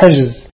حجز.